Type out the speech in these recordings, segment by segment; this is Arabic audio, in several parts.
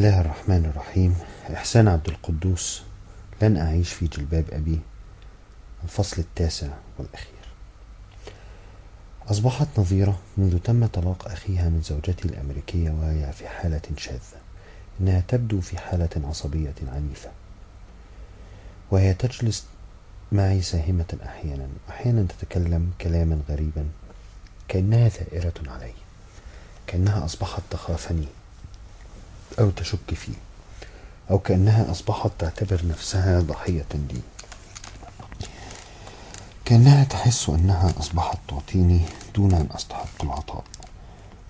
الله الرحمن الرحيم. إحسان عبد القدوس لن أعيش في جلباب أبي. الفصل التاسع والأخير. أصبحت نظيرة منذ تم طلاق أخيها من زوجته الأمريكية وهي في حالة شاذة. إنها تبدو في حالة عصبية عنيفة. وهي تجلس معي ساهمة أحيانا أحيانا تتكلم كلاما غريبا كأنها ثائرة علي كأنها أصبحت تخافني. أو تشك فيه أو كأنها أصبحت تعتبر نفسها ضحية لي. كأنها تحس أنها أصبحت تعطيني دون أن أستحق العطاء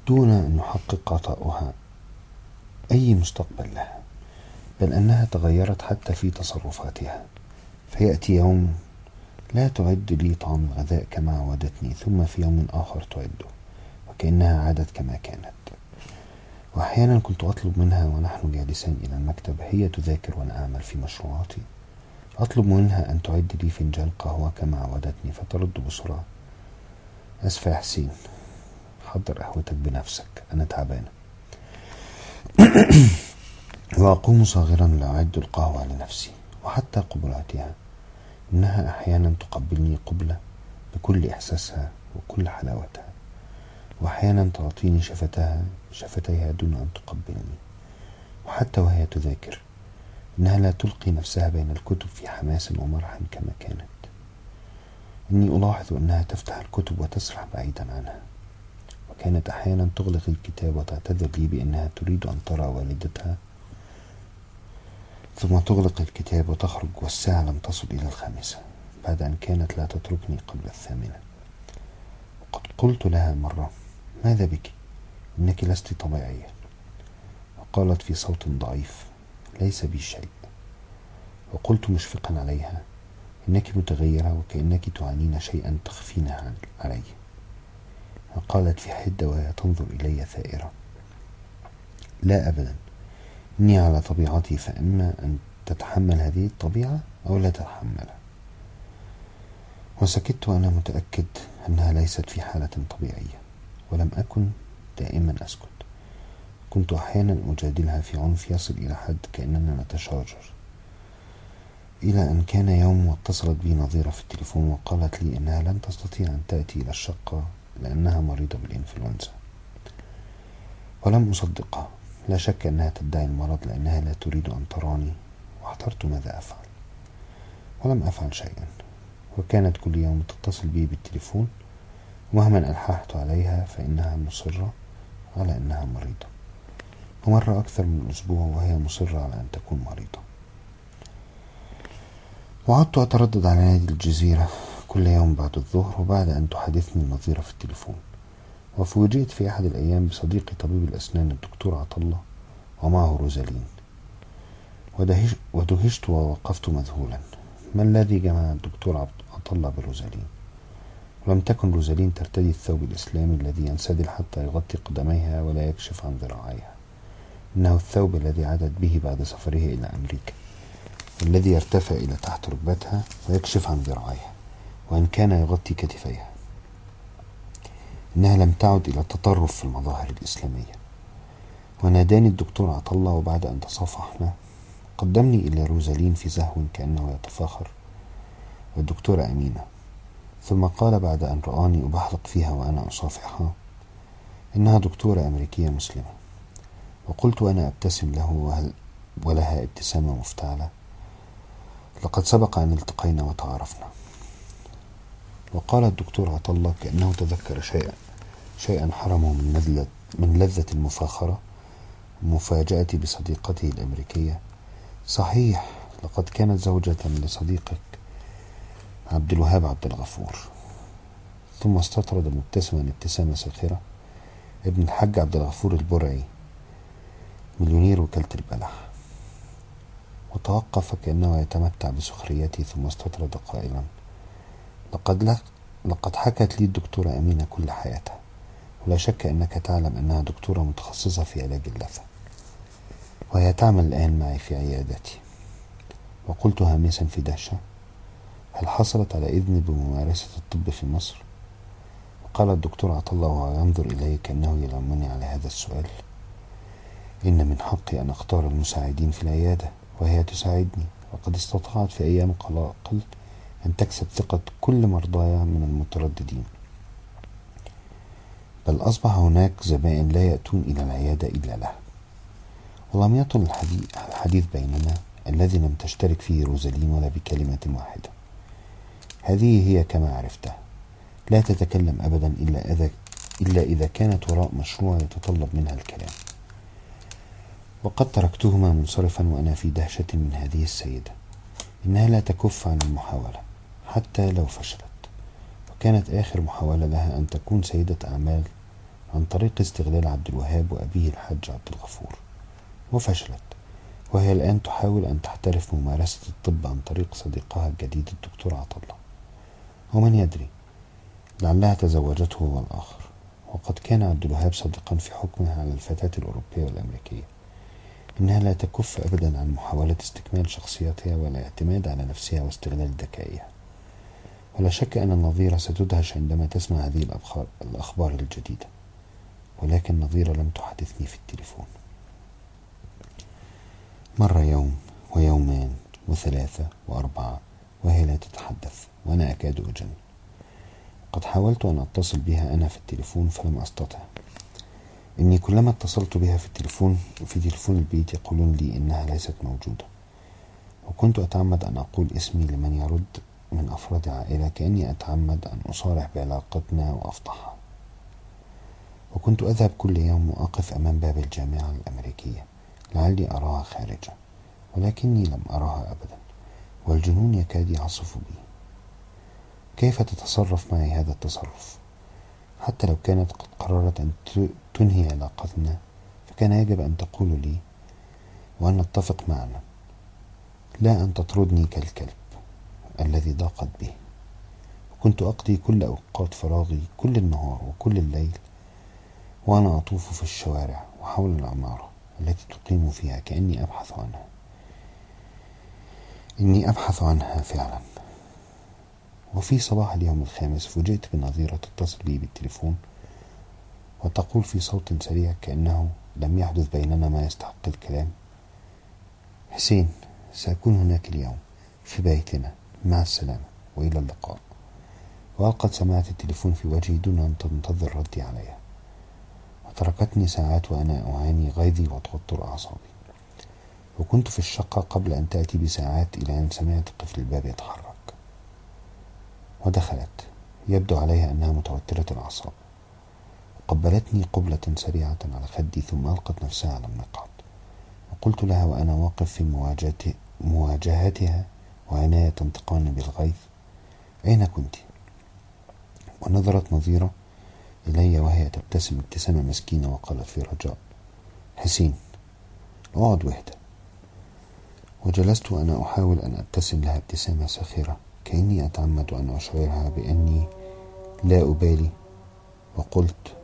دون أن يحقق عطاؤها أي مستقبل لها بل أنها تغيرت حتى في تصرفاتها. فيأتي يوم لا تعد لي طعام الغذاء كما عودتني ثم في يوم آخر تعده وكأنها عادت كما كانت. وأحيانا كنت أطلب منها ونحن جالسان إلى المكتب هي تذاكر وأنا أعمل في مشروعاتي. أطلب منها أن تعد لي فنجان قهوة كما عودتني فترد بسرعة. أسفة يا حسين. حضر قهوتك بنفسك أنا تعبانة وأقوم صاغرا لأعد القهوة لنفسي وحتى قبلاتها. إنها أحيانا تقبلني قبلة بكل إحساسها وكل حلاوتها. وأحيانا تعطيني شفتها شفتيها دون أن تقبلني. وحتى وهي تذاكر إنها لا تلقي نفسها بين الكتب في حماس ومرح كما كانت. إني ألاحظ أنها تفتح الكتب وتسرح بعيدا عنها. وكانت أحيانا تغلق الكتاب وتعتذر لي بأنها تريد أن ترى والدتها. ثم تغلق الكتاب وتخرج والساعة لم تصل إلى الخامسة بعد أن كانت لا تتركني قبل الثامنة. وقد قلت لها مرة ماذا بك؟ إنك لست طبيعية وقالت في صوت ضعيف ليس بي شيء. وقلت مشفقا عليها إنك متغيرة وكأنك تعانين شيئا تخفينه علي. وقالت في حدة وهي تنظر إلي ثائرة. لا أبدا. إني على طبيعتي فإما أن تتحمل هذه الطبيعة أو لا تتحملها. وسكت وأنا متأكد أنها ليست في حالة طبيعية. ولم أكن دائما أسكت. كنت أحيانا أجادلها في عنف يصل إلى حد كأننا نتشاجر. إلى أن كان يوم واتصلت بي نظيرة في التليفون وقالت لي إنها لن تستطيع أن تأتي إلى الشقة لأنها مريضة بالإنفلونزا. ولم أصدقها. لا شك أنها تدعي المرض لأنها لا تريد أن تراني واحترت ماذا أفعل؟ ولم أفعل شيئا. وكانت كل يوم تتصل بي بالتليفون ومهما ألححت عليها فإنها مصرة على أنها مريضة. ومرة أكثر من أسبوع وهي مصرة على أن تكون مريضة. وعدت أتردد على نادي الجزيرة كل يوم بعد الظهر وبعد أن تحدثني النظيرة في التليفون. وفوجئت في أحد الأيام بصديقي طبيب الأسنان الدكتور عطلة ومعه روزالين. ودهش ودهشت ووقفت مذهولا. ما الذي جمع الدكتور عطلة بروزالين؟ ولم تكن روزالين ترتدي الثوب الإسلامي الذي ينسدل حتى يغطي قدميها ولا يكشف عن ذراعيها. إنه الثوب الذي عادت به بعد سفره إلى أمريكا الذي يرتفع إلى تحت ركبتها ويكشف عن ذراعيها وإن كان يغطي كتفيها. إنها لم تعد إلى التطرف في المظاهر الإسلامية. وناداني الدكتور عطلة وبعد أن تصافحنا قدمني إلى روزالين في زهو كأنه يتفاخر. والدكتورة أمينة ثم قال بعد أن رآني أبحلق فيها وأنا أصافحها إنها دكتورة أمريكية مسلمة. وقلت وأنا أبتسم له وهل ولها ابتسامة مفتعلة؟ لقد سبق أن التقينا وتعارفنا وقال الدكتور عطلة كأنه تذكر شيئا شيئا حرمه من لذة, من لذة المفاخرة ومفاجأتي بصديقته الأمريكية. صحيح لقد كانت زوجة لصديقك. عبد الوهاب عبد الغفور. ثم استطرد مبتسما ابتسامة ساخرة. ابن الحاج عبد الغفور البرعي مليونير وكالة البلح. وتوقف كأنه يتمتع بسخريتي ثم استطرد قائلا لقد لك لقد حكت لي الدكتورة أمينة كل حياتها ولا شك أنك تعلم أنها دكتورة متخصصة في علاج اللثة. وهي تعمل الآن معي في عيادتي. وقلت هامسا في دهشة هل حصلت على إذن بممارسة الطب في مصر؟ وقال الدكتور عطلة وهو ينظر إلي كأنه يلومني على هذا السؤال. إن من حقي أن أختار المساعدين في العيادة وهي تساعدني. وقد استطاعت في أيام قلائل أن تكسب ثقة كل مرضايا من المترددين. بل أصبح هناك زبائن لا يأتون إلى العيادة إلا له. ولم يطل الحديث بيننا الذي لم تشترك فيه روزالين ولا بكلمة واحدة. هذه هي كما عرفتها لا تتكلم أبدا إلا إذا, إلا إذا كانت وراء مشروع يتطلب منها الكلام. وقد تركتهما منصرفا وأنا في دهشة من هذه السيدة. إنها لا تكف عن المحاولة حتى لو فشلت. وكانت آخر محاولة لها أن تكون سيدة أعمال عن طريق استغلال عبد الوهاب وأبيه الحاج عبد الغفور. وفشلت. وهي الآن تحاول أن تحترف ممارسة الطب عن طريق صديقها الجديد الدكتور عطلة ومن يدري. لعلها تزوجته هو الآخر. وقد كان عبد الوهاب صادقا في حكمه على الفتاة الأوروبية والأمريكية. إنها لا تكف أبدا عن محاولة استكمال شخصيتها والاعتماد على نفسها واستغلال ذكائها. ولا شك أن النظيرة ستدهش عندما تسمع هذه الأخبار الجديدة. ولكن نظيرة لم تحدثني في التليفون. مر يوم ويومان وثلاثة وأربعة وهي لا تتحدث وأنا أكاد أجن. قد حاولت أن أتصل بها أنا في التليفون فلم أستطع. إني كلما اتصلت بها في التليفون في تليفون البيت يقولون لي إنها ليست موجودة. وكنت أتعمد أن أقول اسمي لمن يرد من أفراد العائلة كأني أتعمد أن أصارح بعلاقتنا وأفضحها. وكنت أذهب كل يوم وأقف أمام باب الجامعة الأمريكية. لعلي أراها خارجة ولكني لم أراها أبدا. والجنون يكاد يعصف بي. كيف تتصرف معي هذا التصرف؟ حتى لو كانت قد قررت أن تنهي علاقتنا فكان يجب أن تقول لي وأن نتفق معنا لا أن تطردني كالكلب الذي ضاقت به. وكنت أقضي كل أوقات فراغي كل النهار وكل الليل وأنا أطوف في الشوارع وحول العمارة التي تقيم فيها كأني أبحث عنها. إني أبحث عنها فعلا. وفي صباح اليوم الخامس فوجئت بنظيرة تتصل بي بالتليفون وتقول في صوت سريع كأنه لم يحدث بيننا ما يستحق الكلام. حسين سأكون هناك اليوم في بيتنا. مع السلامة وإلى اللقاء. وقد سمعت التليفون في وجهي دون أن تنتظر ردي عليها. وتركتني ساعات وأنا أعاني غيظي وتوتر أعصابي. وكنت في الشقة قبل أن تأتي بساعات إلى أن سمعت قفل الباب يتحرك. ودخلت. يبدو عليها أنها متوترة الأعصاب. وقبلتني قبلة سريعة على خدي ثم ألقت نفسها على المقعد وقلت لها وأنا واقف في مواجهتها وعناية تنطقان بالغيظ. أين كنت؟ ونظرت نظيرة إلي وهي تبتسم ابتسامة مسكينة وقالت في رجاء حسين اقعد واهدى وجلست وأنا أحاول أن أبتسم لها ابتسامة ساخرة كأني أتعمد أن أشعرها بأني لا أبالي. وقلت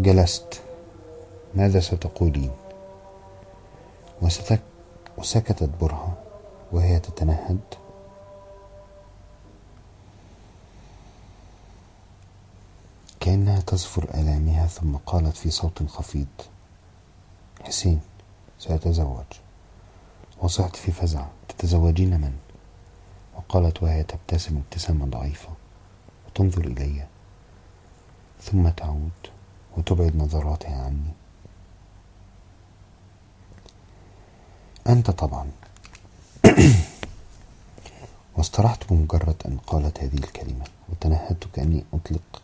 جلست ماذا ستقولين؟ وستك وسكتت برهة وهي تتنهد. كأنها تزفر آلامها ثم قالت في صوت خفيض حسين سأتزوج. وصحت في فزع. تتزوجين من؟ وقالت وهي تبتسم ابتسامة ضعيفة. وتنظر إلي. ثم تعود وتبعد نظراتها عني. أنت طبعا. واسترحت بمجرد أن قالت هذه الكلمة. وتنهدت كأني أطلق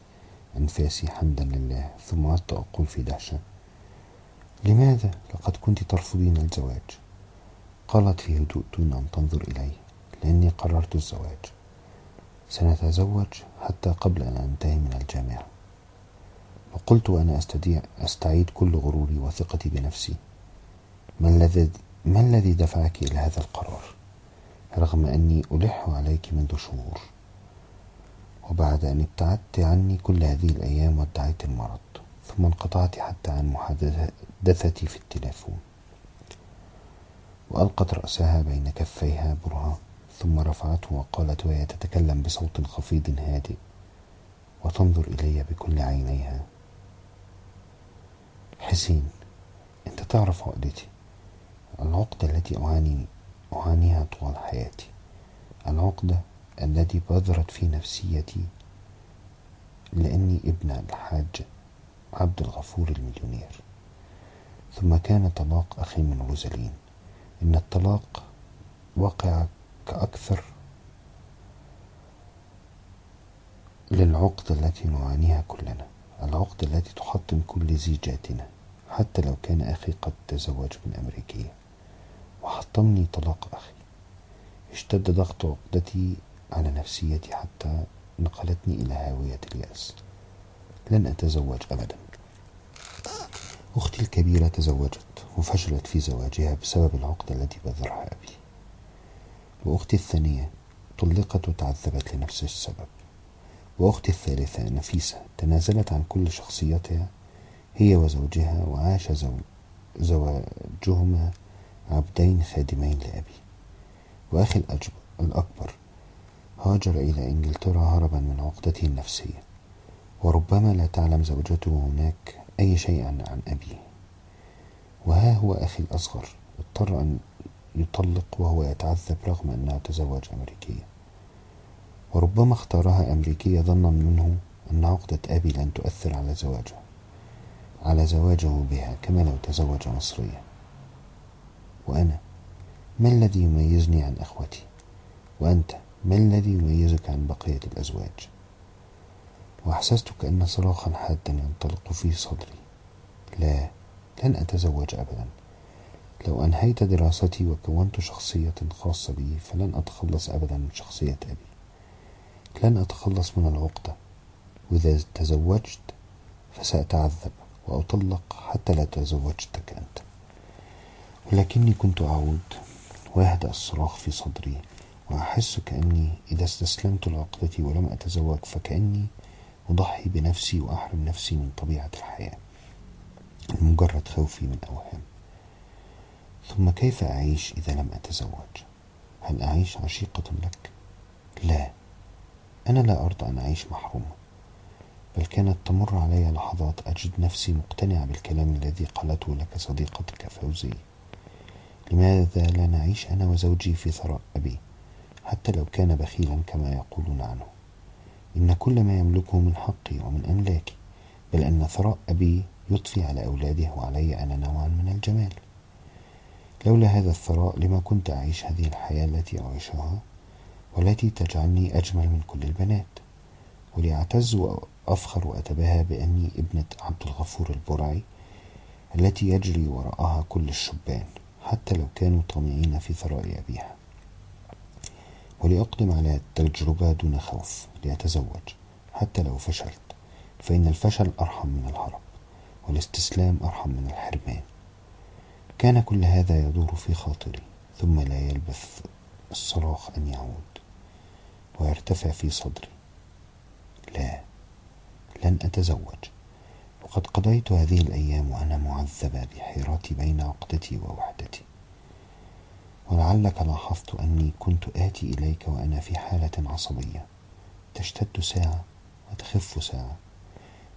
أنفاسي حمدا لله. ثم عدت أقول في دهشة. لماذا لقد كنت ترفضين الزواج؟ قالت في هدوء دون أن تنظر إلي لأني قررت الزواج. سنتزوج حتى قبل أن أنتهي من الجامعة. وقلت وأنا أستطيع أستعيد كل غروري وثقتي بنفسي. ما الذي ما الذي دفعك إلى هذا القرار؟ رغم أني ألح عليك منذ شهور. وبعد أن ابتعدت عني كل هذه الأيام وادعيت المرض ثم انقطعت حتى عن محادثتي في التليفون. وألقت رأسها بين كفيها برهة ثم رفعته وقالت وهي تتكلم بصوت خفيض هادئ وتنظر إلي بكل عينيها. حسين أنت تعرف عقدتي العقدة التي أعاني أعانيها طوال حياتي. العقدة التي بذرت في نفسيتي لأني ابن الحاج عبد الغفور المليونير. ثم كان طلاق أخي من روزالين إن الطلاق وقع كأكثر للعقدة التي نعانيها كلنا العقدة التي تحطم كل زيجاتنا حتى لو كان أخي قد تزوج من أمريكية. وحطمني طلاق أخي. اشتد ضغط عقدتي على نفسيتي حتى نقلتني إلى هاوية اليأس. لن أتزوج أبدا. أختي الكبيرة تزوجت وفشلت في زواجها بسبب العقدة التي بذرها أبي. وأختي الثانية طلقت وتعذبت لنفس السبب. وأختي الثالثة نفيسة تنازلت عن كل شخصيتها هي وزوجها وعاش زو... زواجهما عبدين خادمين لأبي. وأخي الأكبر هاجر إلى إنجلترا هربا من عقدته النفسية. وربما لا تعلم زوجته هناك أي شيء عن أبيه. وها هو أخي الأصغر اضطر أن يطلق وهو يتعذب رغم أنه تزوج أمريكية. وربما اختارها أمريكية ظنا منه أن عقدة أبي لن تؤثر على زواجه على زواجه بها كما لو تزوج مصرية. وأنا ما الذي يميزني عن أخوتي؟ وأنت ما الذي يميزك عن بقية الأزواج؟ وأحسست كأن صراخا حادا ينطلق في صدري. لا لن أتزوج أبدا. لو أنهيت دراستي وكونت شخصية خاصة بي فلن أتخلص أبدا من شخصية أبي. لن أتخلص من العقدة. وإذا تزوجت فسأتعذب وأطلق حتى لا تزوجتك أنت. ولكني كنت أعود ويهدأ الصراخ في صدري وأحس كأني إذا استسلمت لعقدتي ولم أتزوج فكأني أضحي بنفسي وأحرم نفسي من طبيعة الحياة لمجرد خوفي من أوهام. ثم كيف أعيش إذا لم أتزوج؟ هل أعيش عشيقة لك؟ لا أنا لا أرضى أن أعيش محرومة بل كانت تمر علي لحظات أجد نفسي مقتنعة بالكلام الذي قالته لك صديقتك فوزية لماذا لا نعيش أنا وزوجي في ثراء أبي حتى لو كان بخيلا كما يقولون عنه؟ إن كل ما يملكه من حقي ومن أملاكي بل أن ثراء أبي يضفي على أولاده وعلي أنا نوعا من الجمال. لولا هذا الثراء لما كنت أعيش هذه الحياة التي أعيشها والتي تجعلني أجمل من كل البنات. ولأعتز وأفخر وأتباهى بأني ابنة عبد الغفور البرعي التي يجري وراءها كل الشبان حتى لو كانوا طامعين في ثراء أبيها. ولأقدم على التجربة دون خوف لأتزوج حتى لو فشلت فإن الفشل أرحم من الهرب والاستسلام أرحم من الحرمان. كان كل هذا يدور في خاطري ثم لا يلبث الصراخ أن يعود ويرتفع في صدري. لا لن أتزوج. وقد قضيت هذه الأيام وأنا معذبة بحيرتي بين عقدتي ووحدتي. ولعلك لاحظت أني كنت آتي إليك وأنا في حالة عصبية. تشتد ساعة وتخف ساعة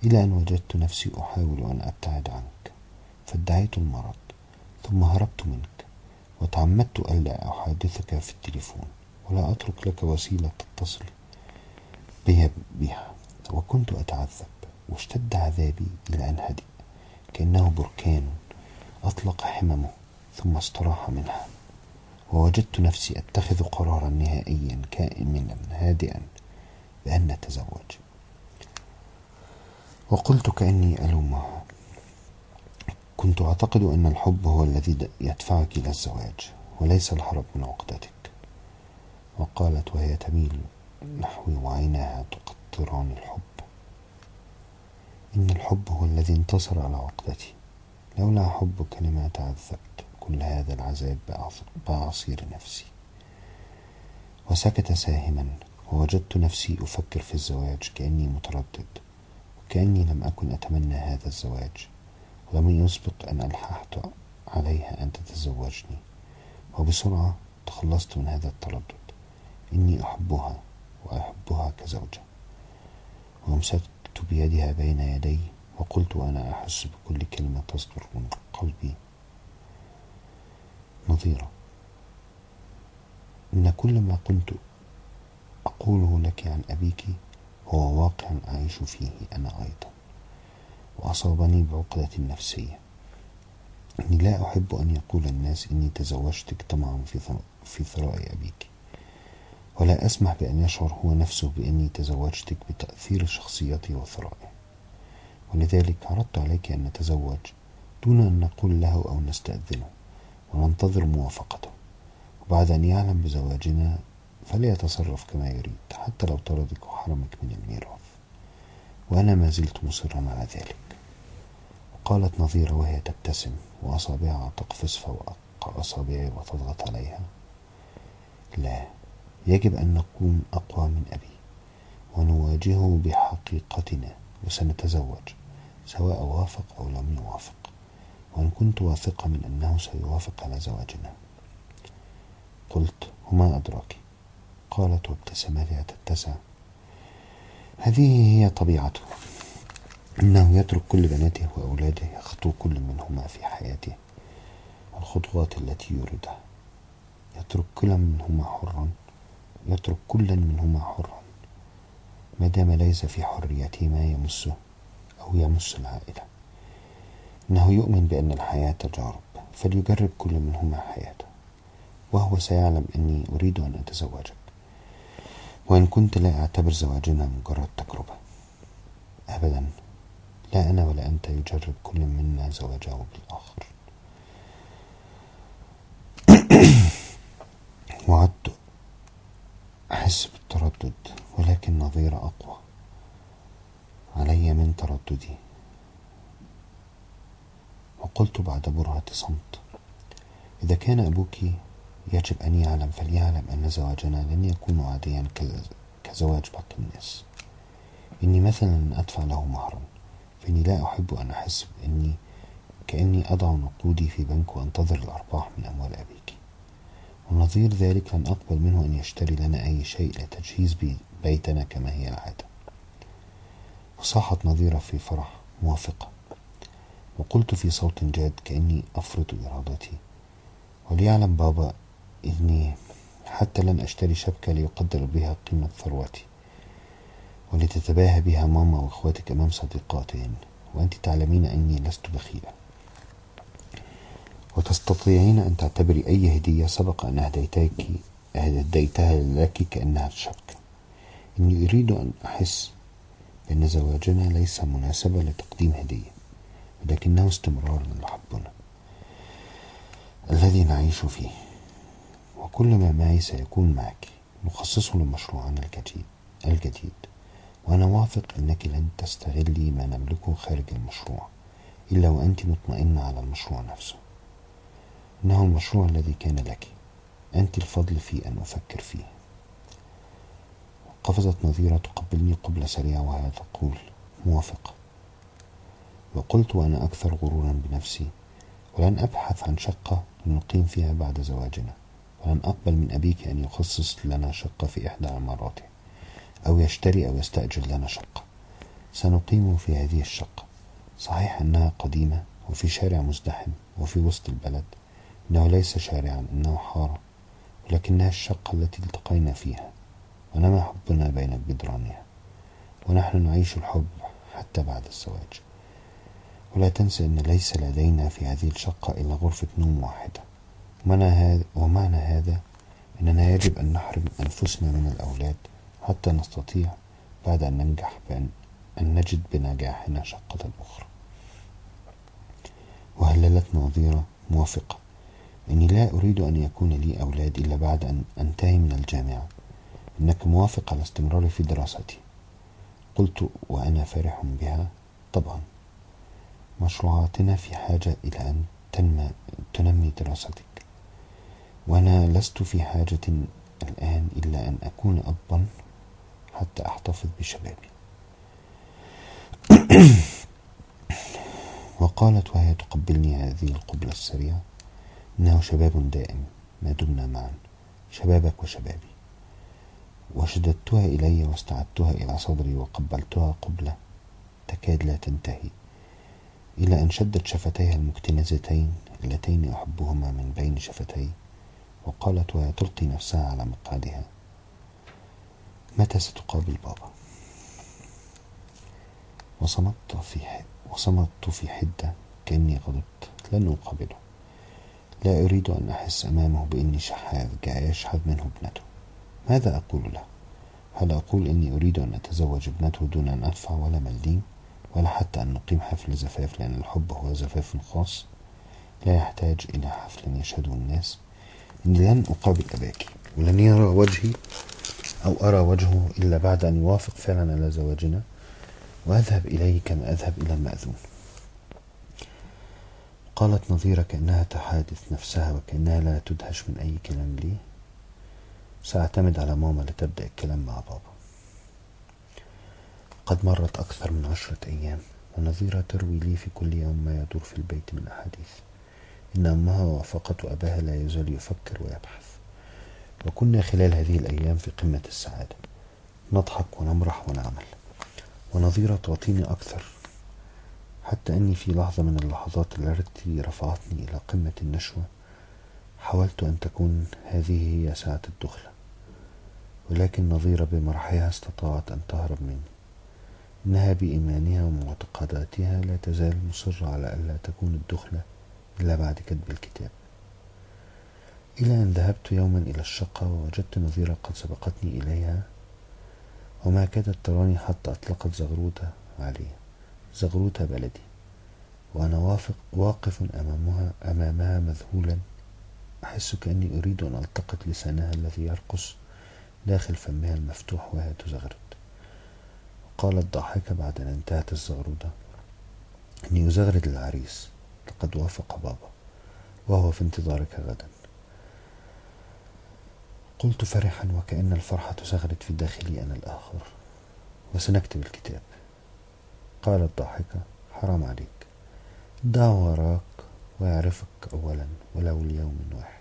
إلى أن وجدت نفسي أحاول أن أبتعد عنك. فادعيت المرض ثم هربت منك وتعمدت ألا أحادثك في التليفون ولا أترك لك وسيلة تتصل بي بها. وكنت أتعذب واشتد عذابي إلى أن هدئ كأنه بركان أطلق حممه ثم استراح منها. ووجدت نفسي أتخذ قرارا نهائيا كاملا هادئا بأن نتزوج. وقلت كأني ألومه كنت أعتقد أن الحب هو الذي يدفعك إلى الزواج وليس الهرب من عقدتك. وقالت وهي تميل نحوي وعيناها تقطران الحب. إن الحب هو الذي انتصر على عقدتي لولا حبك لما تعذبت. كل هذا العذاب بعصير نفسي. وسكت ساهما ووجدت نفسي أفكر في الزواج كأني متردد وكأني لم أكن أتمنى هذا الزواج. ولم يسبق أن ألححت عليها أن تتزوجني. وبسرعة تخلصت من هذا التردد. إني أحبها وأحبها كزوجة. وأمسكت بيدها بين يدي وقلت وأنا أحس بكل كلمة تصدر من قلبي. نظيرة إن كل ما كنت أقوله لك عن أبيك هو واقع أعيش فيه أنا أيضا. وأصابني بعقدة نفسية. إني لا أحب أن يقول الناس إني تزوجتك طمعا في ثراء أبيك. ولا أسمح بأن يشعر هو نفسه بأني تزوجتك بتأثير شخصيتي وثرائي. ولذلك عرضت عليك أن نتزوج دون أن نقول له أو نستأذنه. وننتظر موافقته. وبعد أن يعلم بزواجنا فليتصرف كما يريد حتى لو طردك وحرمك من الميراث. وأنا ما زلت مصرا على ذلك. وقالت نظيرة وهي تبتسم وأصابعها تقفز فوق أصابعي وتضغط عليها. لا يجب أن نكون أقوى من أبي ونواجهه بحقيقتنا وسنتزوج سواء وافق أو لم يوافق. وإن كنت واثقة من أنه سيوافق على زواجنا. قلت وما أدراك. قالت وابتسمت تتسع هذه هي طبيعته. إنه يترك كل بناته وأولاده يخطو كل منهما في حياته. الخطوات التي يريدها. يترك كل منهما حرا. يترك كلا منهما حرا. ما دام ليس في حريته ما يمسه أو يمس العائلة. إنه يؤمن بأن الحياة تجارب فليجرب كل منهما حياته. وهو سيعلم أني أريد أن أتزوجك. وإن كنت لا أعتبر زواجنا مجرد تجربة. أبدا لا أنا ولا أنت يجرب كل منا زواجه بالآخر. وعدت أحس بالتردد ولكن نظير أقوى. علي من ترددي. وقلت بعد برهة صمت. إذا كان أبوك يجب أن يعلم فليعلم أن زواجنا لن يكون عاديا كزواج باقي الناس. إني مثلا أدفع له مهرا فإني لا أحب أن أحس إني كأني أضع نقودي في بنك وأنتظر الأرباح من أموال أبيك. ونظير ذلك لن أقبل منه أن يشتري لنا أي شيء لتجهيز بيتنا كما هي العادة. وصاحت نظيرة في فرح موافقة. وقلت في صوت جاد كأني أفرض إرادتي. وليعلم بابا إني حتى لن أشتري شبكة ليقدر بها قيمة ثروتي. ولتتباهى بها ماما وإخواتك أمام صديقاتهن. وأنت تعلمين أني لست بخيلا. وتستطيعين أن تعتبري أي هدية سبق أن أهديتك أهديتها لك كأنها شبكة. إني أريد أن أحس بأن زواجنا ليس مناسبة لتقديم هدية. ولكنه استمرار لحبنا الذي نعيش فيه. وكل ما معي سيكون معك. نخصصه لمشروعنا الجديد. وأنا واثق أنك لن تستغلي ما نملكه خارج المشروع إلا وأنت مطمئنة على المشروع نفسه. إنه المشروع الذي كان لك. أنت الفضل في أن أفكر فيه. قفزت نظيرة تقبلني قبلة سريعة وهي تقول موافقة وقلت وأنا أكثر غرورا بنفسي ولن أبحث عن شقة لنقيم فيها بعد زواجنا ولن أقبل من أبيك أن يخصص لنا شقة في إحدى عماراته أو يشتري أو يستأجر لنا شقة. سنقيم في هذه الشقة. صحيح أنها قديمة وفي شارع مزدحم وفي وسط البلد إنه ليس شارعا إنه حارة ولكنها الشقة التي التقينا فيها ونما حبنا بين جدرانها ونحن نعيش الحب حتى بعد الزواج. ولا تنسى أن ليس لدينا في هذه الشقة إلا غرفة نوم واحدة. ومعنى هذا أننا يجب أن نحرم أنفسنا من الأولاد حتى نستطيع بعد أن ننجح بأن أن نجد بنجاحنا شقة أخرى. وهللت نظيرة موافقة. إني لا أريد أن يكون لي أولاد إلا بعد أن أنتهي من الجامعة. إنك موافق على استمراري في دراستي. قلت وأنا فرح بها. طبعا. مشروعاتنا في حاجة إلى أن تنمى تنمي دراستك. وأنا لست في حاجة الآن إلا أن أكون أبا حتى أحتفظ بشبابي. وقالت وهي تقبلني هذه القبلة السريعة إنه شباب دائم ما دمنا معا شبابك وشبابي. وشددتها إلي واستعدتها إلى صدري وقبلتها قبلة تكاد لا تنتهي. إلى أن شدت شفتيها المكتنزتين اللتين أحبهما من بين شفتي وقالت وهي تلقي نفسها على مقعدها. متى ستقابل بابا؟ وصمت في وصمت في حدة كأني غضبت لن أقابله. لا أريد أن أحس أمامه بإني شحاذ جاي يشحذ منه ابنته. ماذا أقول له؟ هل أقول إني أريد أن أتزوج ابنته دون أن أدفع ولا مليم؟ ولا حتى أن نقيم حفل زفاف لأن الحب هو زفاف خاص. لا يحتاج إلى حفل يشهده الناس. إني لن أقابل أباك. ولن يرى وجهي أو أرى وجهه إلا بعد أن يوافق فعلا على زواجنا. وأذهب إليه كما أذهب إلى المأذون. قالت نظيرة كأنها تحادث نفسها وكأنها لا تدهش من أي كلام لي. سأعتمد على ماما لتبدأ الكلام مع بابا. قد مرت أكثر من عشرة أيام ونظيرة تروي لي في كل يوم ما يدور في البيت من أحاديث. إن أمها وافقت وأباها لا يزال يفكر ويبحث. وكنا خلال هذه الأيام في قمة السعادة. نضحك ونمرح ونعمل. ونظيرة تعطيني أكثر. حتى أني في لحظة من اللحظات التي رفعتني إلى قمة النشوة. حاولت أن تكون هذه هي ساعة الدخلة. ولكن نظيرة بمرحها استطاعت أن تهرب مني. إنها بإيمانها ومعتقداتها لا تزال مصرة على ألا تكون الدخلة إلا بعد كتب الكتاب. إلى أن ذهبت يوما إلى الشقة ووجدت نظيرة قد سبقتني إليها وما كادت تراني حتى أطلقت زغروتة علي زغروتة بلدي وأنا وافق واقف أمامها أمامها مذهولا. أحس كأني أريد أن ألتقط لسانها الذي يرقص داخل فمها المفتوح وهي تزغرد قالت ضاحكة بعد أن انتهت الزغرودة. إني أزغرد العريس. لقد وافق بابا. وهو في انتظارك غدا. قلت فرحا وكأن الفرحة تزغرد في داخلي أنا الآخر. وسنكتب الكتاب. قالت ضاحكة حرام عليك. دعه وراك ويعرفك أولا ولو ليوم واحد.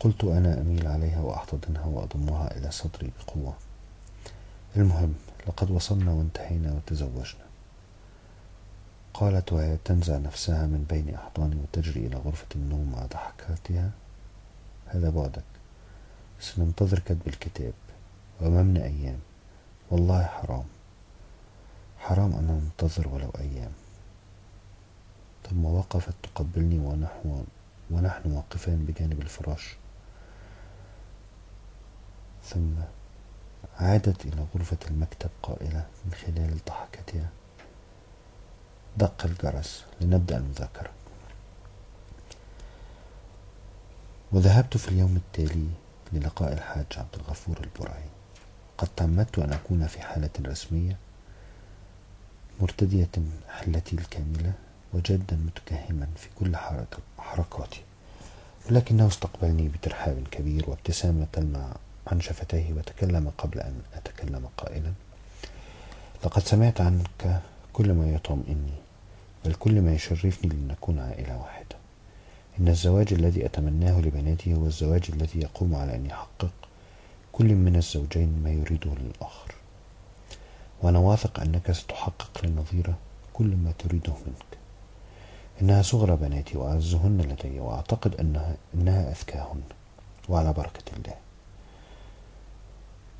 قلت أنا أميل عليها وأحتضنها وأضمها إلى صدري بقوة. المهم لقد وصلنا وانتهينا وتزوجنا. قالت وهي تنزع نفسها من بين أحضاني وتجري إلى غرفة النوم مع ضحكاتها. هذا بعدك. سننتظر كتب الكتاب وأمامنا أيام. والله حرام. حرام أن ننتظر ولو أيام. ثم وقفت تقبلني ونحو ونحن واقفان بجانب الفراش. ثم عادت إلى غرفة المكتب قائلة من خلال ضحكتها. دق الجرس لنبدأ المذاكرة. وذهبت في اليوم التالي للقاء الحاج عبد الغفور البرعي. قد تعمدت أن أكون في حالة رسمية مرتدية حلتي الكاملة وجادا متكهما في كل حركاتي. ولكنه استقبلني بترحاب كبير وابتسامة تلمع عن شفتيه وتكلم قبل أن أتكلم قائلا. لقد سمعت عنك كل ما يطمئني بل كل ما يشرفني لنكون عائلة واحدة. إن الزواج الذي أتمناه لبناتي هو الزواج الذي يقوم على أن يحقق كل من الزوجين ما يريده للآخر. وأنا واثق أنك ستحقق للنظيرة كل ما تريده منك. إنها صغرى بناتي وأعزهن لدي وأعتقد أنها إنها أذكاهن وعلى بركة الله.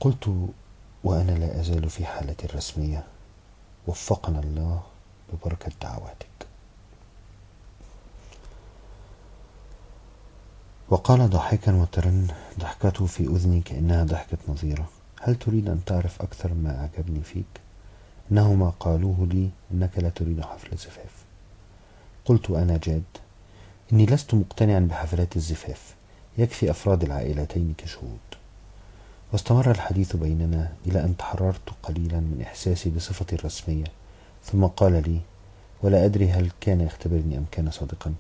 قلت وأنا لا أزال في حالتي الرسمية وفقنا الله ببركة دعواتك. وقال ضاحكا وترن ضحكته في أذني كأنها ضحكة نظيرة. هل تريد أن تعرف أكثر ما أعجبني فيك؟ إنه ما قالوه لي إنك لا تريد حفل زفاف قلت أنا جاد إني لست مقتنعا بحفلات الزفاف. يكفي أفراد العائلتين كشهود. واستمر الحديث بيننا إلى أن تحررت قليلا من إحساسي بصفتي الرسمية. ثم قال لي ولا أدري هل كان يختبرني أم كان صادقا.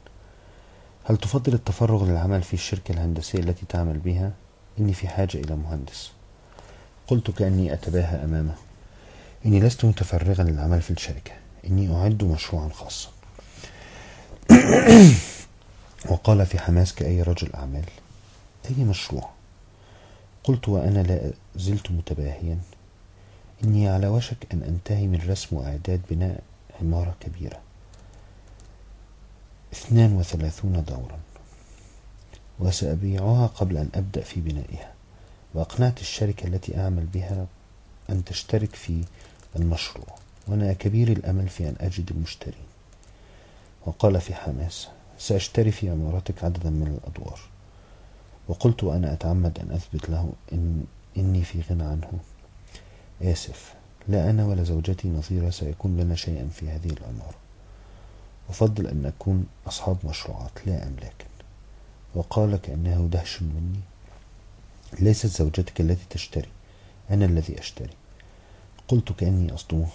هل تفضل التفرغ للعمل في الشركة الهندسية التي تعمل بها؟ إني في حاجة إلى مهندس. قلت كأني أتباهى أمامه إني لست متفرغا للعمل في الشركة. إني أعد مشروعا خاصا. وقال في حماس كأي رجل أعمال أي مشروع؟ قلت وأنا لا زلت متباهيا. إني على وشك أن أنتهي من رسم وإعداد بناء عمارة كبيرة. اثنان وثلاثون دورا. وسأبيعها قبل أن أبدأ في بنائها. وأقنعت الشركة التي أعمل بها أن تشترك في المشروع. وأنا كبير الأمل في أن أجد المشترين. وقال في حماس سأشتري في عمارتك عددا من الأدوار. وقلت وأنا أتعمد أن أثبت له إن إني في غنى عنه. آسف. لا أنا ولا زوجتي نظيرة سيكون لنا شيئا في هذه العمارة أفضل أن نكون أصحاب مشروعات لا أملاكا وقال كأنه دهش مني. ليست زوجتك التي تشتري. أنا الذي أشتري. قلت كأني أصدمه.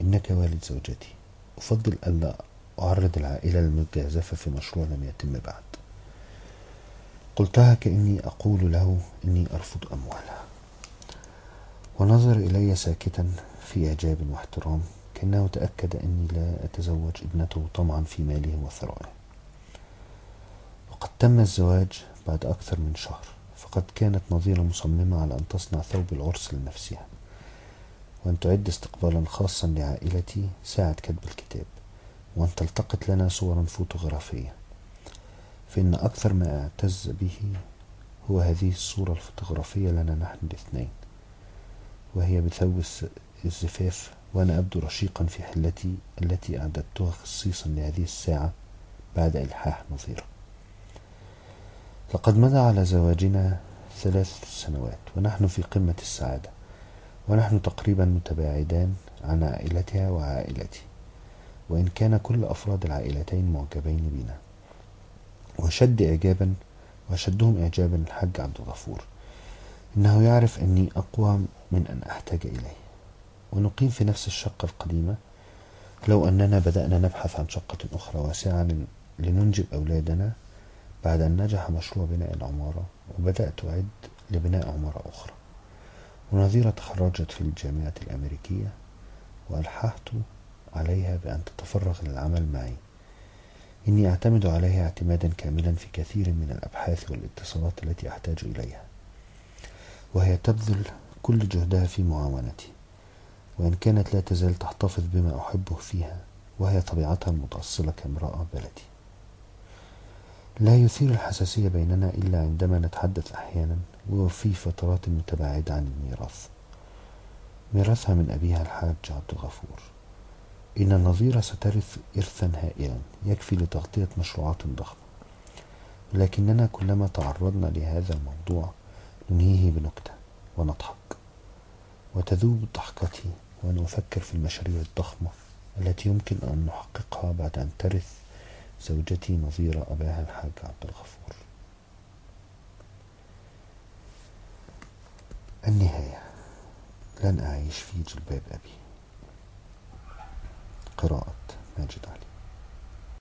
إنك والد زوجتي. أفضل ألا أعرض العائلة للمجازفة في مشروع لم يتم بعد. قلتها كأني أقول له إني أرفض أموالها. ونظر إلي ساكتا في إعجاب واحترام كأنه تأكد أني لا أتزوج ابنته طمعا في ماله وثرائه. وقد تم الزواج بعد أكثر من شهر فقد كانت نظيرة مصممة على أن تصنع ثوب العرس لنفسها وأن تعد استقبالا خاصا لعائلتي ساعة كتب الكتاب وأن تلتقط لنا صورا فوتوغرافية. فإن أكثر ما أعتز به هو هذه الصورة الفوتوغرافية لنا نحن الاثنين وهي بثوب الزفاف وأنا أبدو رشيقا في حلتي التي أعددتها خصيصا لهذه الساعة بعد إلحاح نظيرة لقد مضى على زواجنا ثلاث سنوات ونحن في قمة السعادة ونحن تقريبا متباعدان عن عائلتها وعائلتي وإن كان كل أفراد العائلتين معجبين بنا. وشد إعجابا وشدهم إعجابا الحاج عبد الغفور. إنه يعرف أني أقوى من أن أحتاج إليه. ونقيم في نفس الشقة القديمة. لو أننا بدأنا نبحث عن شقة أخرى واسعة لننجب أولادنا بعد أن نجح مشروع بناء العمارة وبدأت أعد لبناء عمارة أخرى. ونظيرة تخرجت في الجامعة الأمريكية وألححت عليها بأن تتفرغ للعمل معي. إني أعتمد عليها اعتمادا كاملا في كثير من الأبحاث والاتصالات التي أحتاج إليها وهي تبذل كل جهدها في معاونتي وإن كانت لا تزال تحتفظ بما أحبه فيها وهي طبيعتها المتأصلة كامرأة بلدي. لا يثير الحساسية بيننا إلا عندما نتحدث أحيانا وفي فترات متباعدة عن الميراث. ميراثها من أبيها الحاج عبد الغفور. إن النظيرة سترث إرثا هائلا يكفي لتغطية مشروعات ضخمة. لكننا كلما تعرضنا لهذا الموضوع ننهيه بنكتة ونضحك. وتذوب ضحكتي وأنا أفكر في المشاريع الضخمة التي يمكن أن نحققها بعد أن ترث زوجتي نظيرة أباها الحاج عبد الغفور. النهاية. لن أعيش في جلباب أبي. قراءة ماجد علي.